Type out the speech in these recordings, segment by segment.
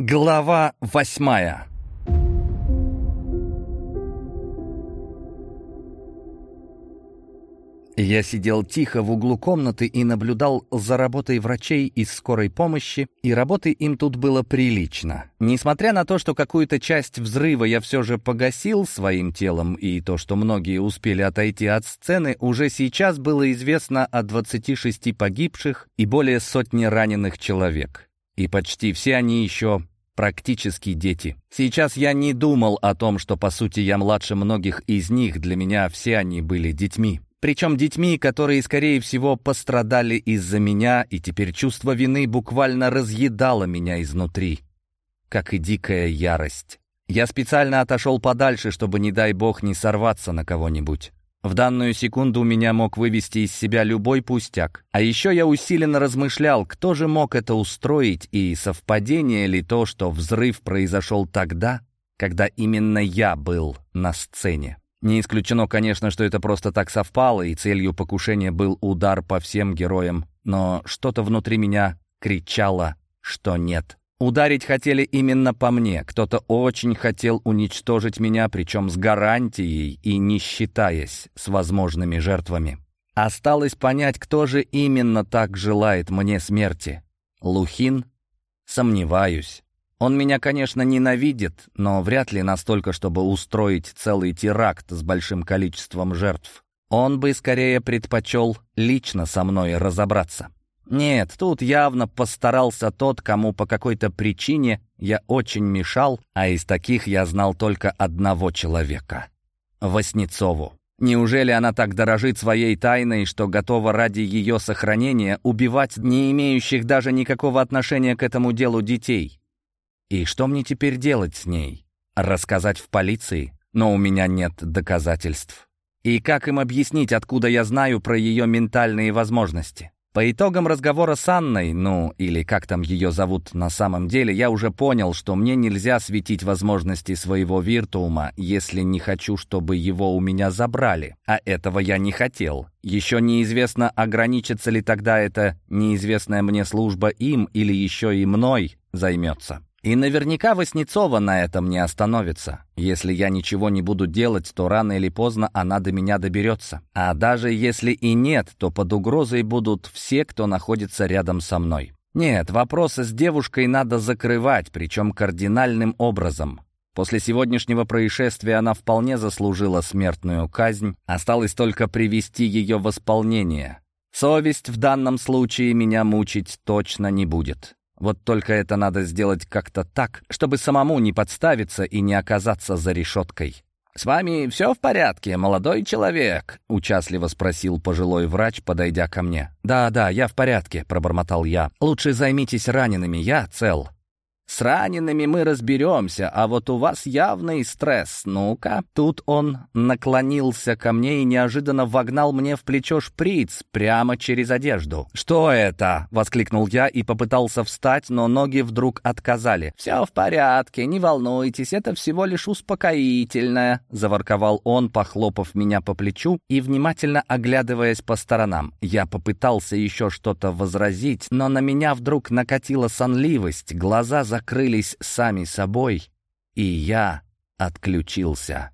Глава восьмая Я сидел тихо в углу комнаты и наблюдал за работой врачей из скорой помощи, и работы им тут было прилично. Несмотря на то, что какую-то часть взрыва я все же погасил своим телом, и то, что многие успели отойти от сцены, уже сейчас было известно о 26 погибших и более сотни раненых человек. И почти все они еще практически дети. Сейчас я не думал о том, что, по сути, я младше многих из них, для меня все они были детьми. Причем детьми, которые, скорее всего, пострадали из-за меня, и теперь чувство вины буквально разъедало меня изнутри, как и дикая ярость. Я специально отошел подальше, чтобы, не дай бог, не сорваться на кого-нибудь. В данную секунду меня мог вывести из себя любой пустяк. А еще я усиленно размышлял, кто же мог это устроить, и совпадение ли то, что взрыв произошел тогда, когда именно я был на сцене. Не исключено, конечно, что это просто так совпало, и целью покушения был удар по всем героям, но что-то внутри меня кричало, что нет. Ударить хотели именно по мне. Кто-то очень хотел уничтожить меня, причем с гарантией и не считаясь с возможными жертвами. Осталось понять, кто же именно так желает мне смерти. Лухин? Сомневаюсь. Он меня, конечно, ненавидит, но вряд ли настолько, чтобы устроить целый теракт с большим количеством жертв. Он бы скорее предпочел лично со мной разобраться. Нет, тут явно постарался тот, кому по какой-то причине я очень мешал, а из таких я знал только одного человека — Васнецову. Неужели она так дорожит своей тайной, что готова ради ее сохранения убивать не имеющих даже никакого отношения к этому делу детей? И что мне теперь делать с ней? Рассказать в полиции? Но у меня нет доказательств. И как им объяснить, откуда я знаю про ее ментальные возможности? По итогам разговора с Анной, ну, или как там ее зовут на самом деле, я уже понял, что мне нельзя светить возможности своего виртуума, если не хочу, чтобы его у меня забрали. А этого я не хотел. Еще неизвестно, ограничится ли тогда эта неизвестная мне служба им или еще и мной займется. И наверняка Васнецова на этом не остановится. Если я ничего не буду делать, то рано или поздно она до меня доберется. А даже если и нет, то под угрозой будут все, кто находится рядом со мной. Нет, вопросы с девушкой надо закрывать, причем кардинальным образом. После сегодняшнего происшествия она вполне заслужила смертную казнь, осталось только привести ее в исполнение. Совесть в данном случае меня мучить точно не будет. Вот только это надо сделать как-то так, чтобы самому не подставиться и не оказаться за решеткой. «С вами все в порядке, молодой человек?» — участливо спросил пожилой врач, подойдя ко мне. «Да, да, я в порядке», — пробормотал я. «Лучше займитесь ранеными, я цел». С ранеными мы разберемся, а вот у вас явный стресс. Ну-ка». Тут он наклонился ко мне и неожиданно вогнал мне в плечо шприц прямо через одежду. «Что это?» — воскликнул я и попытался встать, но ноги вдруг отказали. «Все в порядке, не волнуйтесь, это всего лишь успокоительное», — заворковал он, похлопав меня по плечу и внимательно оглядываясь по сторонам. Я попытался еще что-то возразить, но на меня вдруг накатила сонливость, глаза за закрылись сами собой, и я отключился.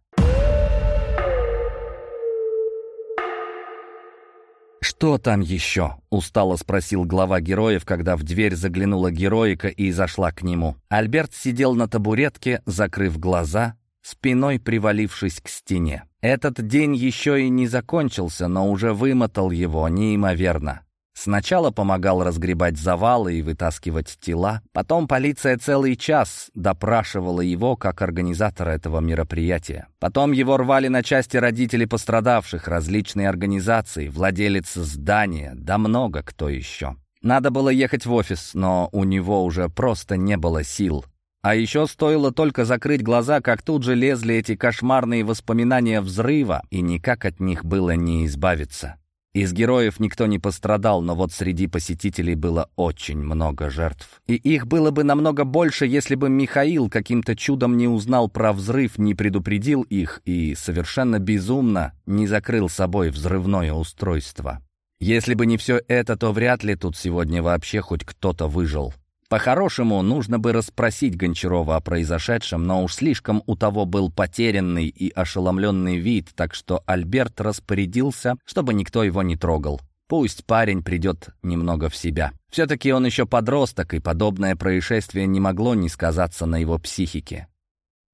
«Что там еще?» — устало спросил глава героев, когда в дверь заглянула героика и зашла к нему. Альберт сидел на табуретке, закрыв глаза, спиной привалившись к стене. Этот день еще и не закончился, но уже вымотал его неимоверно. Сначала помогал разгребать завалы и вытаскивать тела, потом полиция целый час допрашивала его как организатора этого мероприятия. Потом его рвали на части родители пострадавших, различные организации, владелец здания, да много кто еще. Надо было ехать в офис, но у него уже просто не было сил. А еще стоило только закрыть глаза, как тут же лезли эти кошмарные воспоминания взрыва, и никак от них было не избавиться. Из героев никто не пострадал, но вот среди посетителей было очень много жертв. И их было бы намного больше, если бы Михаил каким-то чудом не узнал про взрыв, не предупредил их и совершенно безумно не закрыл собой взрывное устройство. Если бы не все это, то вряд ли тут сегодня вообще хоть кто-то выжил. По-хорошему, нужно бы расспросить Гончарова о произошедшем, но уж слишком у того был потерянный и ошеломленный вид, так что Альберт распорядился, чтобы никто его не трогал. Пусть парень придет немного в себя. Все-таки он еще подросток, и подобное происшествие не могло не сказаться на его психике.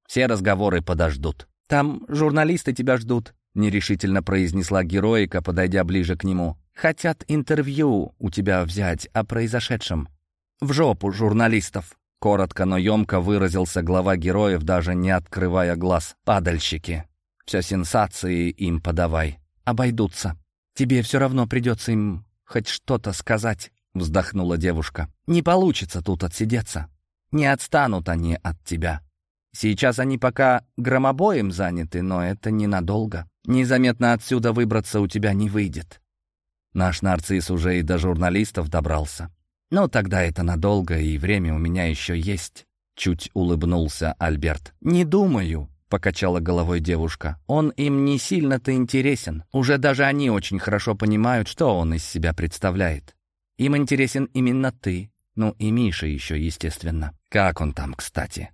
Все разговоры подождут. «Там журналисты тебя ждут», — нерешительно произнесла героика, подойдя ближе к нему. «Хотят интервью у тебя взять о произошедшем». «В жопу журналистов», — коротко, но емко выразился глава героев, даже не открывая глаз. «Падальщики. Все сенсации им подавай. Обойдутся». «Тебе все равно придется им хоть что-то сказать», — вздохнула девушка. «Не получится тут отсидеться. Не отстанут они от тебя. Сейчас они пока громобоем заняты, но это ненадолго. Незаметно отсюда выбраться у тебя не выйдет. Наш нарцисс уже и до журналистов добрался. Но тогда это надолго, и время у меня еще есть». Чуть улыбнулся Альберт. «Не думаю, покачала головой девушка. «Он им не сильно-то интересен. Уже даже они очень хорошо понимают, что он из себя представляет. Им интересен именно ты. Ну и Миша еще, естественно. Как он там, кстати?»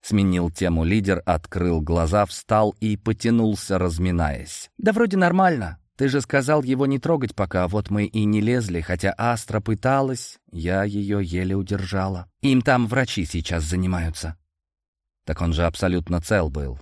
Сменил тему лидер, открыл глаза, встал и потянулся, разминаясь. «Да вроде нормально. Ты же сказал его не трогать пока, вот мы и не лезли, хотя Астра пыталась, я ее еле удержала. Им там врачи сейчас занимаются». «Так он же абсолютно цел был.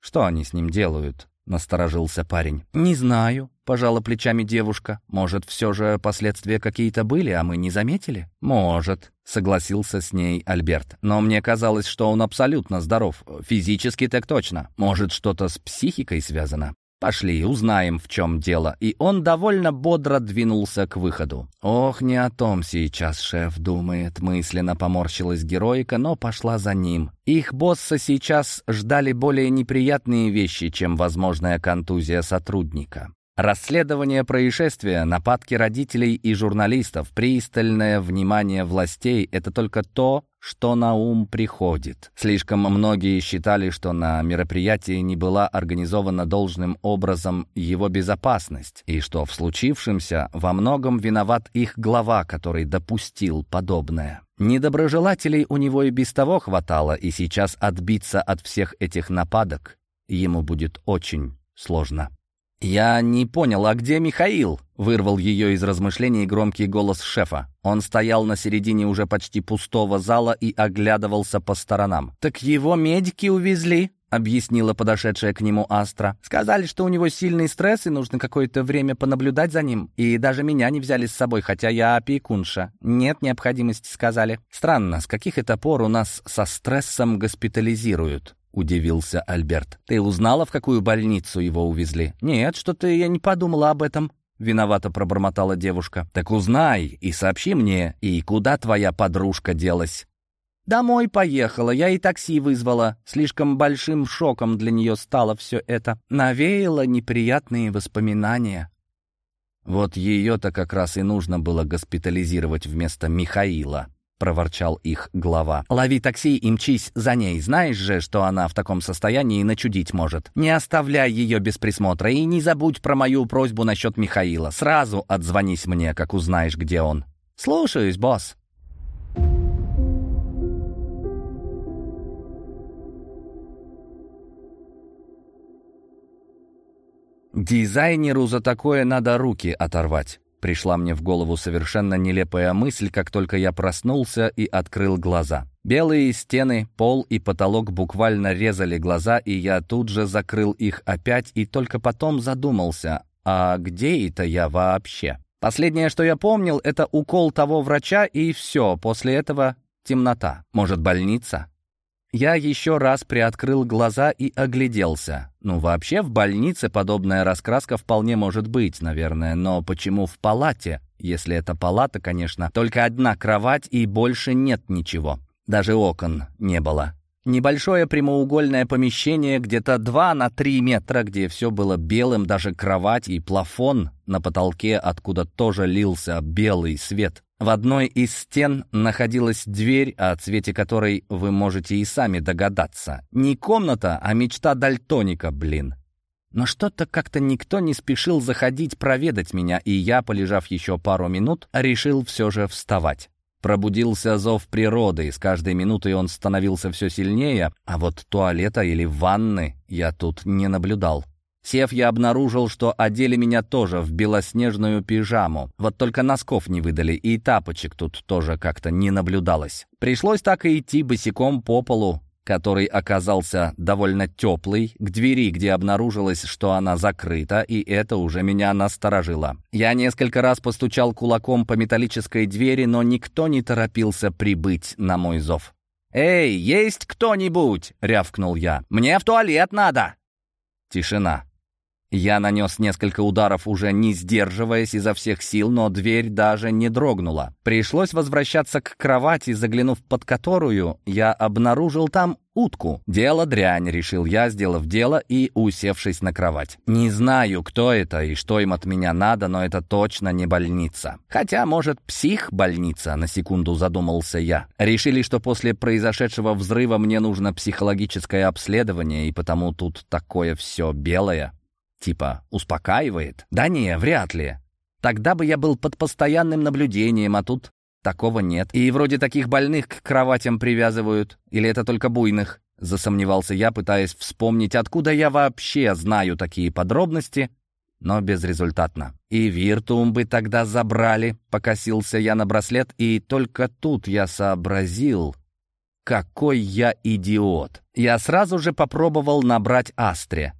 Что они с ним делают?» — насторожился парень. «Не знаю», — пожала плечами девушка. «Может, все же последствия какие-то были, а мы не заметили?» «Может», — согласился с ней Альберт. «Но мне казалось, что он абсолютно здоров. Физически так точно. Может, что-то с психикой связано?» «Пошли, узнаем, в чем дело». И он довольно бодро двинулся к выходу. «Ох, не о том сейчас шеф думает», — мысленно поморщилась героика, но пошла за ним. Их босса сейчас ждали более неприятные вещи, чем возможная контузия сотрудника. Расследование происшествия, нападки родителей и журналистов, пристальное внимание властей — это только то, что на ум приходит. Слишком многие считали, что на мероприятии не была организована должным образом его безопасность, и что в случившемся во многом виноват их глава, который допустил подобное. Недоброжелателей у него и без того хватало, и сейчас отбиться от всех этих нападок ему будет очень сложно. «Я не понял, а где Михаил?» — вырвал ее из размышлений громкий голос шефа. Он стоял на середине уже почти пустого зала и оглядывался по сторонам. «Так его медики увезли», — объяснила подошедшая к нему Астра. «Сказали, что у него сильный стресс и нужно какое-то время понаблюдать за ним. И даже меня не взяли с собой, хотя я опекунша. Нет необходимости, сказали. Странно, с каких это пор у нас со стрессом госпитализируют?» Удивился Альберт. «Ты узнала, в какую больницу его увезли?» «Нет, что-то я не подумала об этом», — виновато пробормотала девушка. «Так узнай и сообщи мне, и куда твоя подружка делась?» «Домой поехала, я и такси вызвала. Слишком большим шоком для нее стало все это. Навеяло неприятные воспоминания». Вот ее-то как раз и нужно было госпитализировать вместо Михаила. — проворчал их глава. «Лови такси и мчись за ней. Знаешь же, что она в таком состоянии начудить может. Не оставляй ее без присмотра и не забудь про мою просьбу насчет Михаила. Сразу отзвонись мне, как узнаешь, где он». «Слушаюсь, босс». Дизайнеру за такое надо руки оторвать. Пришла мне в голову совершенно нелепая мысль, как только я проснулся и открыл глаза. Белые стены, пол и потолок буквально резали глаза, и я тут же закрыл их опять и только потом задумался, а где это я вообще? Последнее, что я помнил, это укол того врача, и все, после этого темнота. Может, больница? Я еще раз приоткрыл глаза и огляделся. Ну, вообще, в больнице подобная раскраска вполне может быть, наверное, но почему в палате? Если это палата, конечно, только одна кровать и больше нет ничего. Даже окон не было. Небольшое прямоугольное помещение, где-то 2 на 3 метра, где все было белым, даже кровать и плафон на потолке, откуда тоже лился белый свет. В одной из стен находилась дверь, о цвете которой вы можете и сами догадаться. Не комната, а мечта дальтоника, блин. Но что-то как-то никто не спешил заходить проведать меня, и я, полежав еще пару минут, решил все же вставать. Пробудился зов природы, и с каждой минутой он становился все сильнее, а вот туалета или ванны я тут не наблюдал. Сев, я обнаружил, что одели меня тоже в белоснежную пижаму. Вот только носков не выдали, и тапочек тут тоже как-то не наблюдалось. Пришлось так и идти босиком по полу, который оказался довольно теплый, к двери, где обнаружилось, что она закрыта, и это уже меня насторожило. Я несколько раз постучал кулаком по металлической двери, но никто не торопился прибыть на мой зов. «Эй, есть кто-нибудь?» — рявкнул я. «Мне в туалет надо!» Тишина. Я нанес несколько ударов, уже не сдерживаясь изо всех сил, но дверь даже не дрогнула. Пришлось возвращаться к кровати, заглянув под которую, я обнаружил там утку. «Дело дрянь», — решил я, сделав дело и усевшись на кровать. «Не знаю, кто это и что им от меня надо, но это точно не больница. Хотя, может, псих-больница», — на секунду задумался я. Решили, что после произошедшего взрыва мне нужно психологическое обследование, и потому тут такое все белое. Типа, успокаивает? Да не, вряд ли. Тогда бы я был под постоянным наблюдением, а тут такого нет. И вроде таких больных к кроватям привязывают. Или это только буйных? Засомневался я, пытаясь вспомнить, откуда я вообще знаю такие подробности, но безрезультатно. И Виртуум бы тогда забрали, покосился я на браслет, и только тут я сообразил, какой я идиот. Я сразу же попробовал набрать Астре.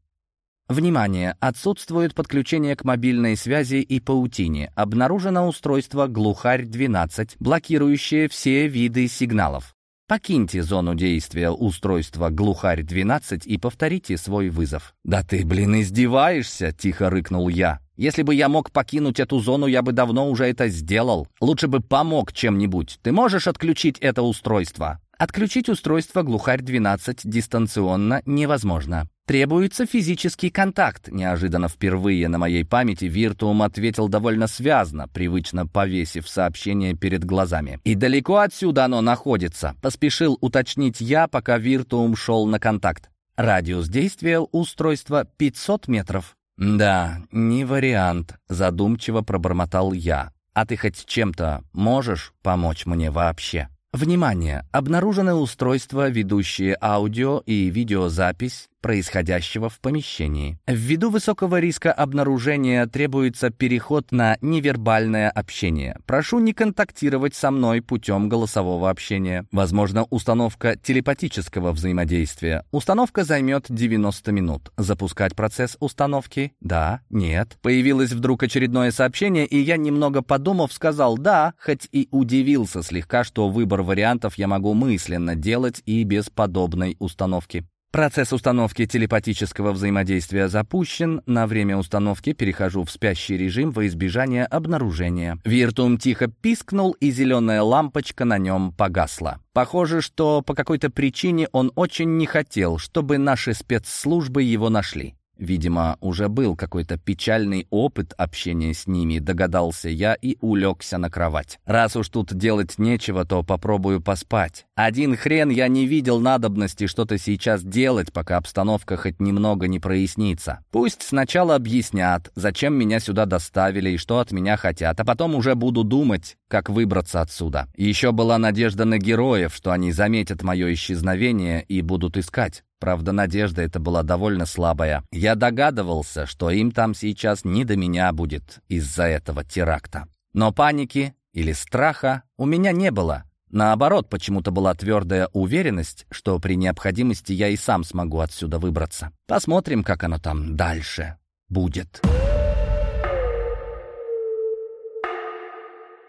Внимание! Отсутствует подключение к мобильной связи и паутине. Обнаружено устройство «Глухарь-12», блокирующее все виды сигналов. Покиньте зону действия устройства «Глухарь-12» и повторите свой вызов. «Да ты, блин, издеваешься!» — тихо рыкнул я. «Если бы я мог покинуть эту зону, я бы давно уже это сделал. Лучше бы помог чем-нибудь. Ты можешь отключить это устройство?» Отключить устройство «Глухарь-12» дистанционно невозможно. Требуется физический контакт. Неожиданно впервые на моей памяти Виртуум ответил довольно связно, привычно повесив сообщение перед глазами. И далеко отсюда оно находится. Поспешил уточнить я, пока Виртуум шел на контакт. Радиус действия устройства 500 метров. «Да, не вариант», — задумчиво пробормотал я. «А ты хоть чем-то можешь помочь мне вообще?» Внимание! Обнаружены устройства, ведущие аудио и видеозапись происходящего в помещении. Ввиду высокого риска обнаружения требуется переход на невербальное общение. Прошу не контактировать со мной путем голосового общения. Возможно, установка телепатического взаимодействия. Установка займет 90 минут. Запускать процесс установки? Да, нет. Появилось вдруг очередное сообщение, и я, немного подумав, сказал «да», хоть и удивился слегка, что выбор вариантов я могу мысленно делать и без подобной установки. Процесс установки телепатического взаимодействия запущен. На время установки перехожу в спящий режим во избежание обнаружения. Виртум тихо пискнул, и зеленая лампочка на нем погасла. Похоже, что по какой-то причине он очень не хотел, чтобы наши спецслужбы его нашли. Видимо, уже был какой-то печальный опыт общения с ними, догадался я и улегся на кровать. Раз уж тут делать нечего, то попробую поспать. Один хрен я не видел надобности что-то сейчас делать, пока обстановка хоть немного не прояснится. Пусть сначала объяснят, зачем меня сюда доставили и что от меня хотят, а потом уже буду думать, как выбраться отсюда. Еще была надежда на героев, что они заметят мое исчезновение и будут искать. Правда, надежда эта была довольно слабая. Я догадывался, что им там сейчас не до меня будет из-за этого теракта. Но паники или страха у меня не было. Наоборот, почему-то была твердая уверенность, что при необходимости я и сам смогу отсюда выбраться. Посмотрим, как оно там дальше будет.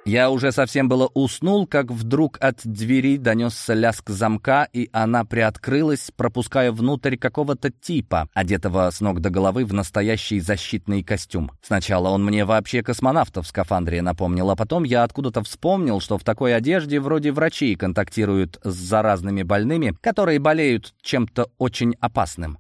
Я уже совсем было уснул, как вдруг от двери донесся лязг замка, и она приоткрылась, пропуская внутрь какого-то типа, одетого с ног до головы в настоящий защитный костюм. Сначала он мне вообще космонавта в скафандре напомнил, а потом я откуда-то вспомнил, что в такой одежде вроде врачи контактируют с заразными больными, которые болеют чем-то очень опасным.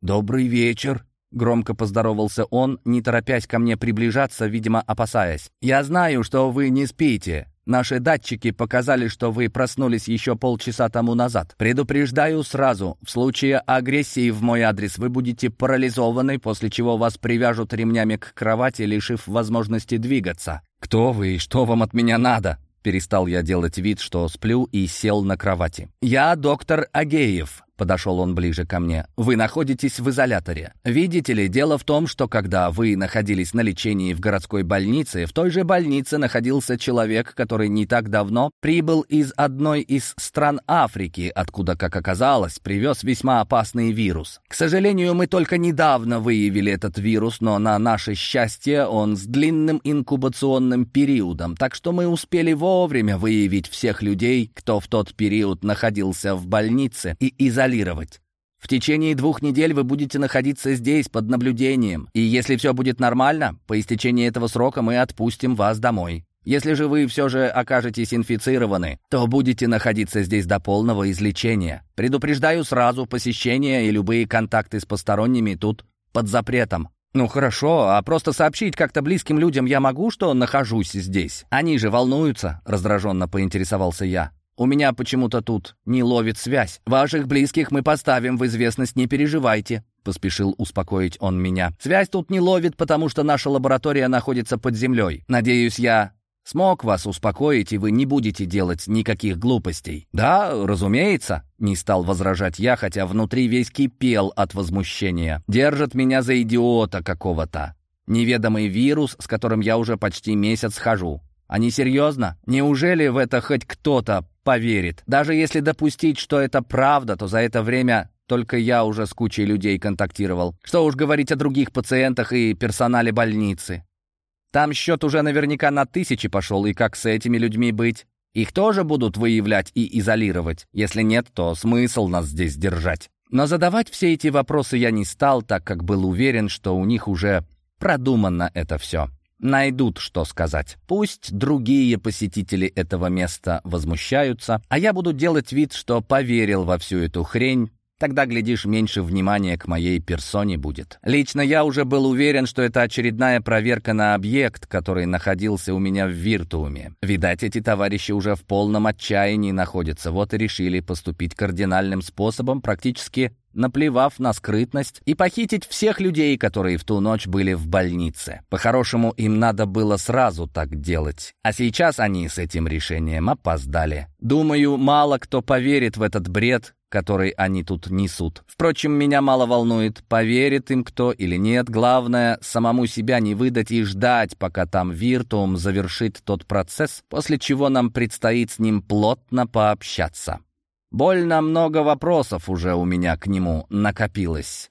«Добрый вечер», Громко поздоровался он, не торопясь ко мне приближаться, видимо, опасаясь. «Я знаю, что вы не спите. Наши датчики показали, что вы проснулись еще полчаса тому назад. Предупреждаю сразу, в случае агрессии в мой адрес вы будете парализованы, после чего вас привяжут ремнями к кровати, лишив возможности двигаться. Кто вы и что вам от меня надо?» Перестал я делать вид, что сплю, и сел на кровати. «Я доктор Агеев», Подошел он ближе ко мне. «Вы находитесь в изоляторе. Видите ли, дело в том, что когда вы находились на лечении в городской больнице, в той же больнице находился человек, который не так давно прибыл из одной из стран Африки, откуда, как оказалось, привез весьма опасный вирус. К сожалению, мы только недавно выявили этот вирус, но на наше счастье он с длинным инкубационным периодом, так что мы успели вовремя выявить всех людей, кто в тот период находился в больнице и изолировать контролировать. В течение двух недель вы будете находиться здесь под наблюдением, и если все будет нормально, по истечении этого срока мы отпустим вас домой. Если же вы все же окажетесь инфицированы, то будете находиться здесь до полного излечения. Предупреждаю сразу, посещение и любые контакты с посторонними тут под запретом. Ну хорошо, а просто сообщить как-то близким людям я могу, что нахожусь здесь? Они же волнуются, раздраженно поинтересовался я. У меня почему-то тут не ловит связь. Ваших близких мы поставим в известность, не переживайте», — поспешил успокоить он меня. «Связь тут не ловит, потому что наша лаборатория находится под землей. Надеюсь, я смог вас успокоить, и вы не будете делать никаких глупостей». «Да, разумеется», — не стал возражать я, хотя внутри весь кипел от возмущения. «Держат меня за идиота какого-то. Неведомый вирус, с которым я уже почти месяц хожу. Они серьезно? Неужели в это хоть кто-то поверит? Даже если допустить, что это правда, то за это время только я уже с кучей людей контактировал. Что уж говорить о других пациентах и персонале больницы. Там счет уже наверняка на тысячи пошел, и как с этими людьми быть? Их тоже будут выявлять и изолировать? Если нет, то смысл нас здесь держать. Но задавать все эти вопросы я не стал, так как был уверен, что у них уже продумано это все найдут, что сказать. Пусть другие посетители этого места возмущаются, а я буду делать вид, что поверил во всю эту хрень, Тогда, глядишь, меньше внимания к моей персоне будет. Лично я уже был уверен, что это очередная проверка на объект, который находился у меня в Виртууме. Видать, эти товарищи уже в полном отчаянии находятся, вот и решили поступить кардинальным способом, практически наплевав на скрытность, и похитить всех людей, которые в ту ночь были в больнице. По-хорошему, им надо было сразу так делать. А сейчас они с этим решением опоздали. Думаю, мало кто поверит в этот бред, который они тут несут. Впрочем, меня мало волнует, поверит им кто или нет. Главное, самому себя не выдать и ждать, пока там Виртуум завершит тот процесс, после чего нам предстоит с ним плотно пообщаться. Больно много вопросов уже у меня к нему накопилось.